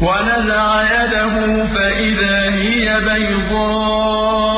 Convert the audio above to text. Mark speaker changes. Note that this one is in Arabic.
Speaker 1: ونزع يده فإذا هي بيضاء